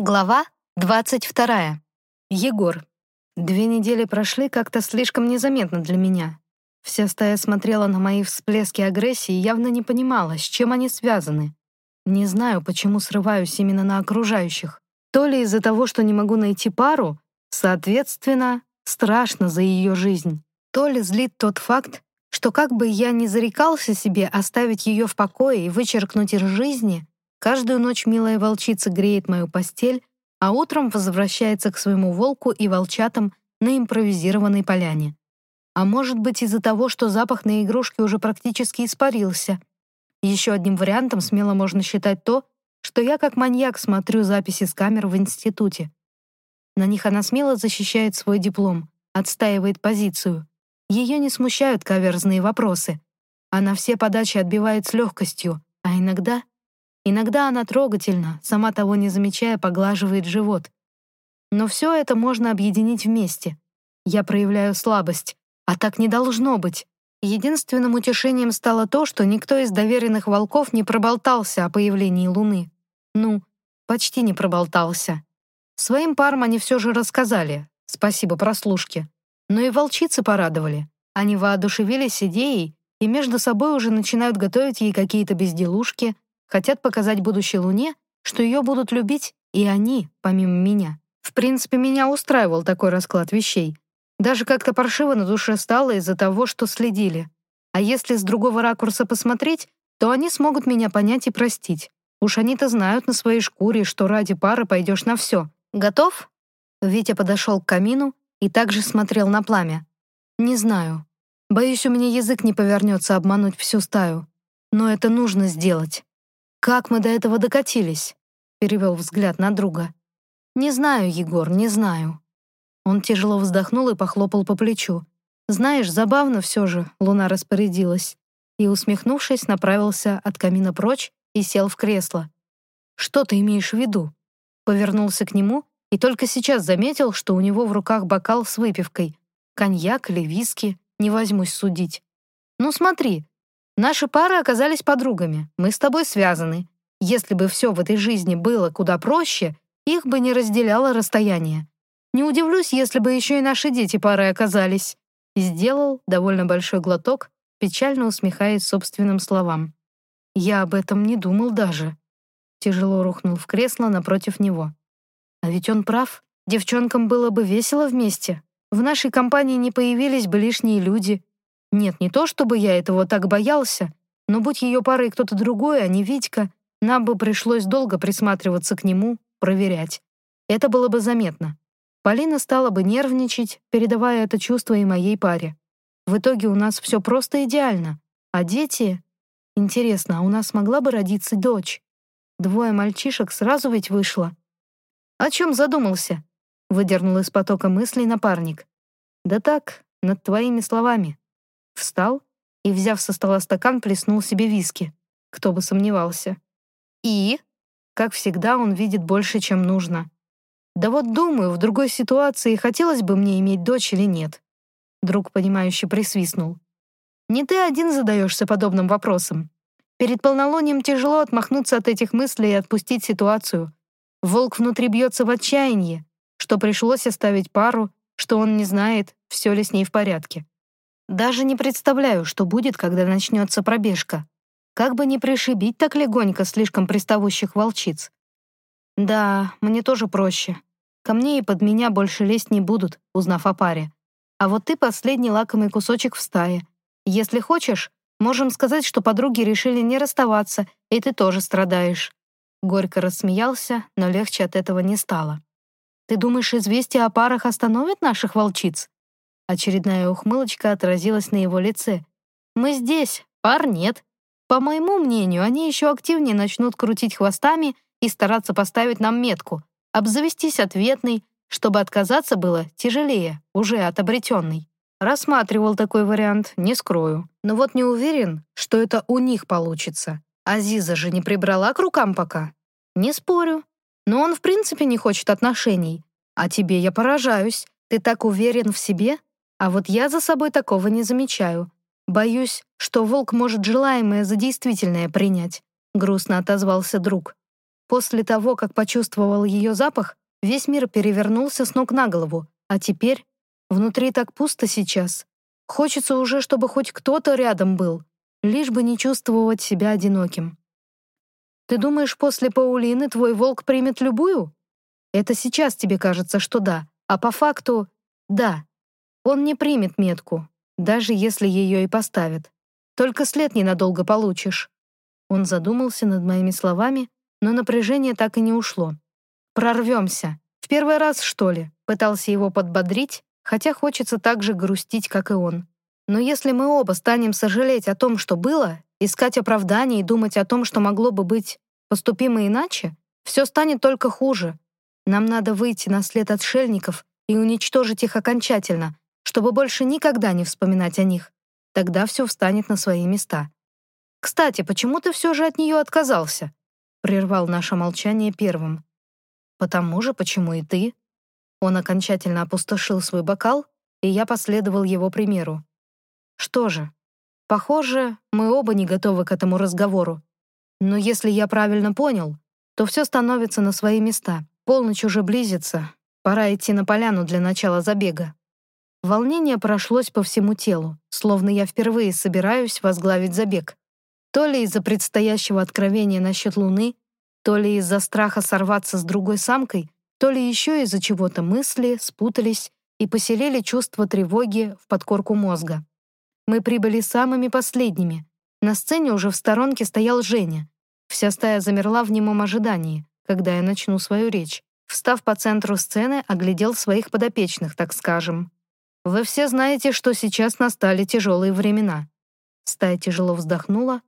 Глава 22. Егор. Две недели прошли как-то слишком незаметно для меня. Вся стая смотрела на мои всплески агрессии и явно не понимала, с чем они связаны. Не знаю, почему срываюсь именно на окружающих. То ли из-за того, что не могу найти пару, соответственно, страшно за ее жизнь. То ли злит тот факт, что как бы я ни зарекался себе оставить ее в покое и вычеркнуть из жизни, Каждую ночь милая волчица греет мою постель, а утром возвращается к своему волку и волчатам на импровизированной поляне. А может быть из-за того, что запах на игрушке уже практически испарился. Еще одним вариантом смело можно считать то, что я как маньяк смотрю записи с камер в институте. На них она смело защищает свой диплом, отстаивает позицию. Ее не смущают каверзные вопросы. Она все подачи отбивает с легкостью, а иногда Иногда она трогательно, сама того не замечая, поглаживает живот. Но все это можно объединить вместе. Я проявляю слабость, а так не должно быть. Единственным утешением стало то, что никто из доверенных волков не проболтался о появлении Луны. Ну, почти не проболтался. Своим парам они все же рассказали, спасибо прослушке. Но и волчицы порадовали. Они воодушевились идеей и между собой уже начинают готовить ей какие-то безделушки — Хотят показать будущей Луне, что ее будут любить и они, помимо меня. В принципе, меня устраивал такой расклад вещей. Даже как-то паршиво на душе стало из-за того, что следили. А если с другого ракурса посмотреть, то они смогут меня понять и простить. Уж они-то знают на своей шкуре, что ради пары пойдешь на все. Готов? Витя подошел к камину и также смотрел на пламя. Не знаю. Боюсь, у меня язык не повернется обмануть всю стаю. Но это нужно сделать. «Как мы до этого докатились?» — перевел взгляд на друга. «Не знаю, Егор, не знаю». Он тяжело вздохнул и похлопал по плечу. «Знаешь, забавно все же», — Луна распорядилась. И, усмехнувшись, направился от камина прочь и сел в кресло. «Что ты имеешь в виду?» Повернулся к нему и только сейчас заметил, что у него в руках бокал с выпивкой. Коньяк или виски, не возьмусь судить. «Ну смотри, Наши пары оказались подругами. Мы с тобой связаны. Если бы все в этой жизни было куда проще, их бы не разделяло расстояние. Не удивлюсь, если бы еще и наши дети парой оказались. Сделал довольно большой глоток, печально усмехаясь собственным словам. Я об этом не думал даже. Тяжело рухнул в кресло напротив него. А ведь он прав. Девчонкам было бы весело вместе. В нашей компании не появились бы лишние люди, нет, не то чтобы я этого так боялся, но будь ее парой кто-то другой, а не Витька, нам бы пришлось долго присматриваться к нему, проверять. Это было бы заметно. Полина стала бы нервничать, передавая это чувство и моей паре. В итоге у нас все просто идеально. А дети... Интересно, а у нас могла бы родиться дочь? Двое мальчишек сразу ведь вышло. «О чем задумался?» — выдернул из потока мыслей напарник. «Да так, над твоими словами», Встал и, взяв со стола стакан, плеснул себе виски. Кто бы сомневался. И, как всегда, он видит больше, чем нужно. Да вот думаю, в другой ситуации хотелось бы мне иметь дочь или нет. Друг, понимающе присвистнул. Не ты один задаешься подобным вопросом. Перед полнолунием тяжело отмахнуться от этих мыслей и отпустить ситуацию. Волк внутри бьется в отчаянии, что пришлось оставить пару, что он не знает, все ли с ней в порядке. Даже не представляю, что будет, когда начнется пробежка. Как бы не пришибить так легонько слишком приставущих волчиц. Да, мне тоже проще. Ко мне и под меня больше лезть не будут, узнав о паре. А вот ты последний лакомый кусочек в стае. Если хочешь, можем сказать, что подруги решили не расставаться, и ты тоже страдаешь». Горько рассмеялся, но легче от этого не стало. «Ты думаешь, известие о парах остановит наших волчиц?» Очередная ухмылочка отразилась на его лице. «Мы здесь, пар нет. По моему мнению, они еще активнее начнут крутить хвостами и стараться поставить нам метку, обзавестись ответной, чтобы отказаться было тяжелее, уже от обретенной. Рассматривал такой вариант, не скрою. Но вот не уверен, что это у них получится. Азиза же не прибрала к рукам пока. Не спорю. Но он в принципе не хочет отношений. А тебе я поражаюсь. Ты так уверен в себе? А вот я за собой такого не замечаю. Боюсь, что волк может желаемое за действительное принять», — грустно отозвался друг. После того, как почувствовал ее запах, весь мир перевернулся с ног на голову, а теперь внутри так пусто сейчас. Хочется уже, чтобы хоть кто-то рядом был, лишь бы не чувствовать себя одиноким. Ты думаешь, после Паулины твой волк примет любую? Это сейчас тебе кажется, что да, а по факту — да. Он не примет метку, даже если ее и поставят. Только след ненадолго получишь. Он задумался над моими словами, но напряжение так и не ушло. «Прорвемся. В первый раз, что ли?» Пытался его подбодрить, хотя хочется так же грустить, как и он. Но если мы оба станем сожалеть о том, что было, искать оправдания и думать о том, что могло бы быть поступимо иначе, все станет только хуже. Нам надо выйти на след отшельников и уничтожить их окончательно, чтобы больше никогда не вспоминать о них. Тогда все встанет на свои места. «Кстати, почему ты все же от нее отказался?» прервал наше молчание первым. «Потому же, почему и ты?» Он окончательно опустошил свой бокал, и я последовал его примеру. «Что же, похоже, мы оба не готовы к этому разговору. Но если я правильно понял, то все становится на свои места. Полночь уже близится, пора идти на поляну для начала забега». Волнение прошлось по всему телу, словно я впервые собираюсь возглавить забег. То ли из-за предстоящего откровения насчет Луны, то ли из-за страха сорваться с другой самкой, то ли еще из-за чего-то мысли спутались и поселили чувство тревоги в подкорку мозга. Мы прибыли самыми последними. На сцене уже в сторонке стоял Женя. Вся стая замерла в немом ожидании, когда я начну свою речь. Встав по центру сцены, оглядел своих подопечных, так скажем. «Вы все знаете, что сейчас настали тяжелые времена». Стая тяжело вздохнула,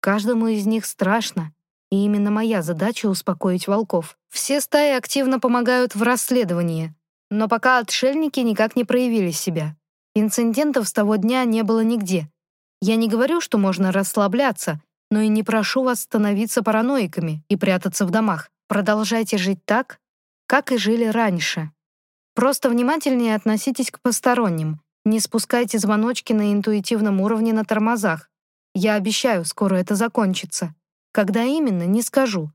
Каждому из них страшно, и именно моя задача — успокоить волков. Все стаи активно помогают в расследовании, но пока отшельники никак не проявили себя. Инцидентов с того дня не было нигде. Я не говорю, что можно расслабляться, но и не прошу вас становиться параноиками и прятаться в домах. Продолжайте жить так, как и жили раньше. Просто внимательнее относитесь к посторонним, не спускайте звоночки на интуитивном уровне на тормозах, я обещаю, скоро это закончится. Когда именно, не скажу.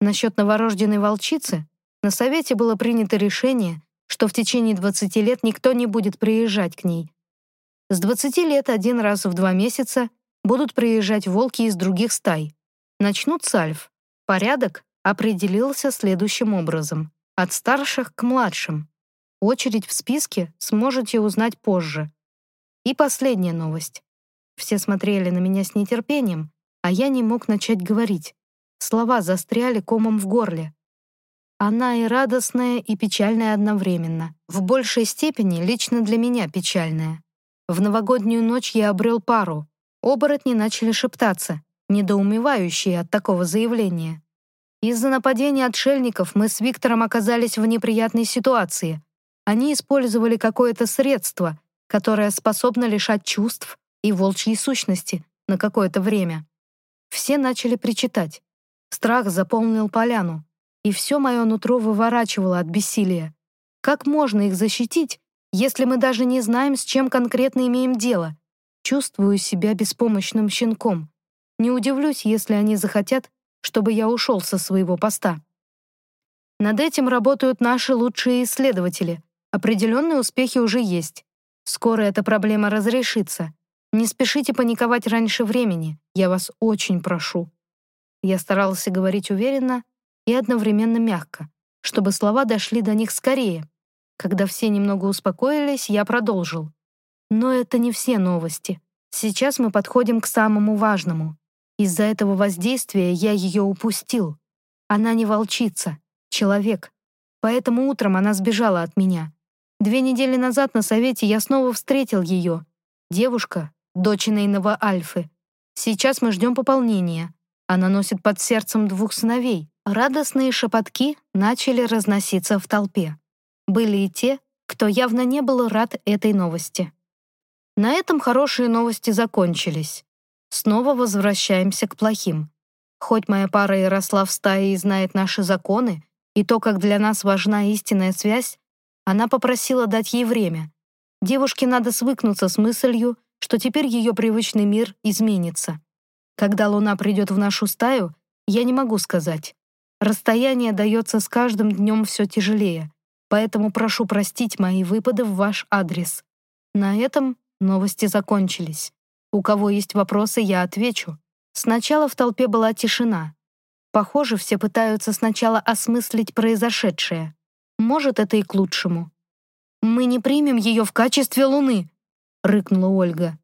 Насчет новорожденной волчицы на совете было принято решение, что в течение 20 лет никто не будет приезжать к ней. С 20 лет один раз в два месяца будут приезжать волки из других стай. Начнут с альф. Порядок определился следующим образом. От старших к младшим. Очередь в списке сможете узнать позже. И последняя новость. Все смотрели на меня с нетерпением, а я не мог начать говорить. Слова застряли комом в горле. Она и радостная, и печальная одновременно. В большей степени лично для меня печальная. В новогоднюю ночь я обрел пару. Оборотни начали шептаться, недоумевающие от такого заявления. Из-за нападения отшельников мы с Виктором оказались в неприятной ситуации. Они использовали какое-то средство, которое способно лишать чувств и волчьей сущности на какое-то время. Все начали причитать. Страх заполнил поляну, и все мое нутро выворачивало от бессилия. Как можно их защитить, если мы даже не знаем, с чем конкретно имеем дело? Чувствую себя беспомощным щенком. Не удивлюсь, если они захотят, чтобы я ушел со своего поста. Над этим работают наши лучшие исследователи. Определенные успехи уже есть. Скоро эта проблема разрешится. Не спешите паниковать раньше времени, я вас очень прошу». Я старался говорить уверенно и одновременно мягко, чтобы слова дошли до них скорее. Когда все немного успокоились, я продолжил. Но это не все новости. Сейчас мы подходим к самому важному. Из-за этого воздействия я ее упустил. Она не волчица, человек. Поэтому утром она сбежала от меня. Две недели назад на совете я снова встретил ее. Девушка, дочь Нейного Альфы. Сейчас мы ждем пополнения. Она носит под сердцем двух сыновей. Радостные шепотки начали разноситься в толпе. Были и те, кто явно не был рад этой новости. На этом хорошие новости закончились. Снова возвращаемся к плохим. Хоть моя пара и росла в стае и знает наши законы, и то, как для нас важна истинная связь, она попросила дать ей время. Девушке надо свыкнуться с мыслью, что теперь ее привычный мир изменится. Когда Луна придет в нашу стаю, я не могу сказать. Расстояние дается с каждым днем все тяжелее, поэтому прошу простить мои выпады в ваш адрес. На этом новости закончились. У кого есть вопросы, я отвечу. Сначала в толпе была тишина. Похоже, все пытаются сначала осмыслить произошедшее. Может, это и к лучшему. «Мы не примем ее в качестве луны», — рыкнула Ольга.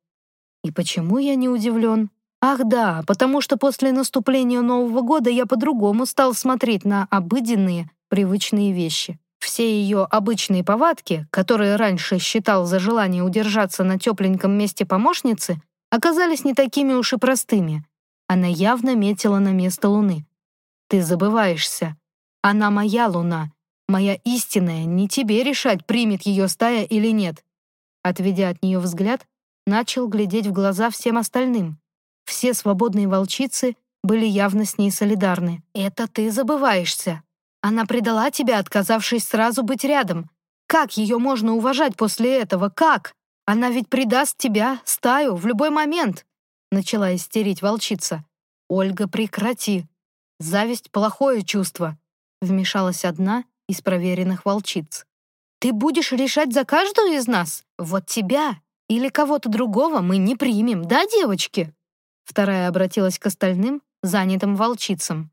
«И почему я не удивлен?» «Ах да, потому что после наступления Нового года я по-другому стал смотреть на обыденные, привычные вещи. Все ее обычные повадки, которые раньше считал за желание удержаться на тепленьком месте помощницы, оказались не такими уж и простыми. Она явно метила на место Луны. «Ты забываешься. Она моя Луна, моя истинная, не тебе решать, примет ее стая или нет». Отведя от нее взгляд, начал глядеть в глаза всем остальным. Все свободные волчицы были явно с ней солидарны. «Это ты забываешься. Она предала тебя, отказавшись сразу быть рядом. Как ее можно уважать после этого? Как? Она ведь предаст тебя, стаю, в любой момент!» Начала истерить волчица. «Ольга, прекрати. Зависть — плохое чувство», — вмешалась одна из проверенных волчиц. «Ты будешь решать за каждую из нас? Вот тебя или кого-то другого мы не примем, да, девочки?» Вторая обратилась к остальным, занятым волчицам.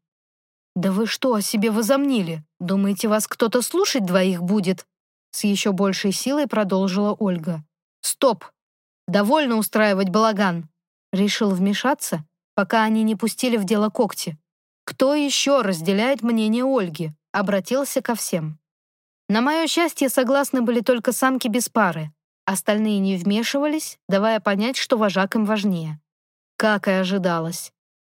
«Да вы что о себе возомнили? Думаете, вас кто-то слушать двоих будет?» С еще большей силой продолжила Ольга. «Стоп! Довольно устраивать балаган!» Решил вмешаться, пока они не пустили в дело когти. «Кто еще разделяет мнение Ольги?» Обратился ко всем. На мое счастье, согласны были только самки без пары. Остальные не вмешивались, давая понять, что вожак им важнее. Как и ожидалось.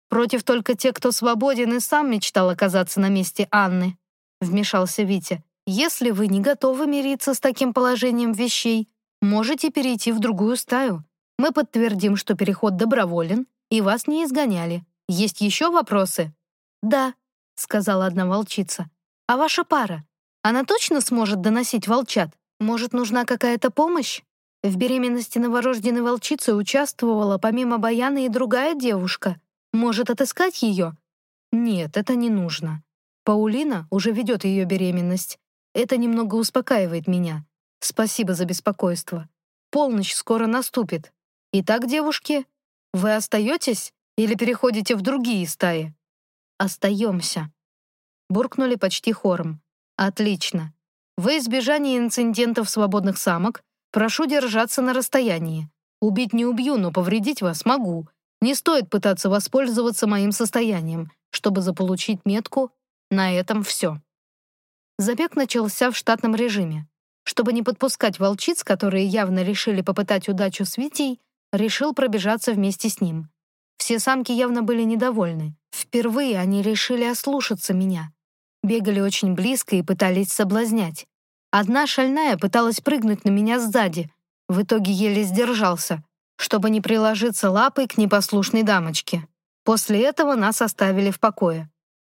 Против только те, кто свободен и сам мечтал оказаться на месте Анны. Вмешался Витя. Если вы не готовы мириться с таким положением вещей, можете перейти в другую стаю. Мы подтвердим, что переход доброволен, и вас не изгоняли. Есть еще вопросы? Да, сказала одна волчица. А ваша пара? Она точно сможет доносить волчат? Может, нужна какая-то помощь? В беременности новорожденной волчицы участвовала помимо Баяны и другая девушка. Может, отыскать ее? Нет, это не нужно. Паулина уже ведет ее беременность. Это немного успокаивает меня. Спасибо за беспокойство. Полночь скоро наступит. Итак, девушки, вы остаетесь или переходите в другие стаи? Остаемся. Буркнули почти хором. Отлично. Во избежание инцидентов свободных самок Прошу держаться на расстоянии. Убить не убью, но повредить вас могу. Не стоит пытаться воспользоваться моим состоянием, чтобы заполучить метку. На этом все. Забег начался в штатном режиме. Чтобы не подпускать волчиц, которые явно решили попытать удачу с Витей, решил пробежаться вместе с ним. Все самки явно были недовольны. Впервые они решили ослушаться меня. Бегали очень близко и пытались соблазнять. Одна шальная пыталась прыгнуть на меня сзади. В итоге еле сдержался, чтобы не приложиться лапой к непослушной дамочке. После этого нас оставили в покое.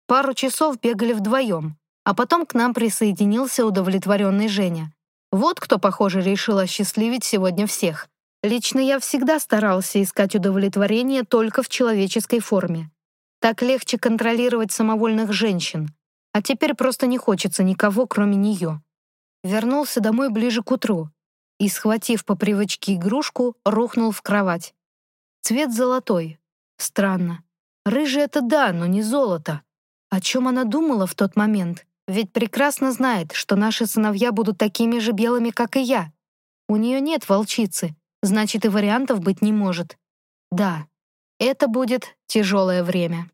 Пару часов бегали вдвоем, а потом к нам присоединился удовлетворенный Женя. Вот кто, похоже, решил осчастливить сегодня всех. Лично я всегда старался искать удовлетворение только в человеческой форме. Так легче контролировать самовольных женщин. А теперь просто не хочется никого, кроме нее. Вернулся домой ближе к утру и, схватив по привычке игрушку, рухнул в кровать. Цвет золотой. Странно. Рыжий — это да, но не золото. О чем она думала в тот момент? Ведь прекрасно знает, что наши сыновья будут такими же белыми, как и я. У нее нет волчицы, значит, и вариантов быть не может. Да, это будет тяжелое время.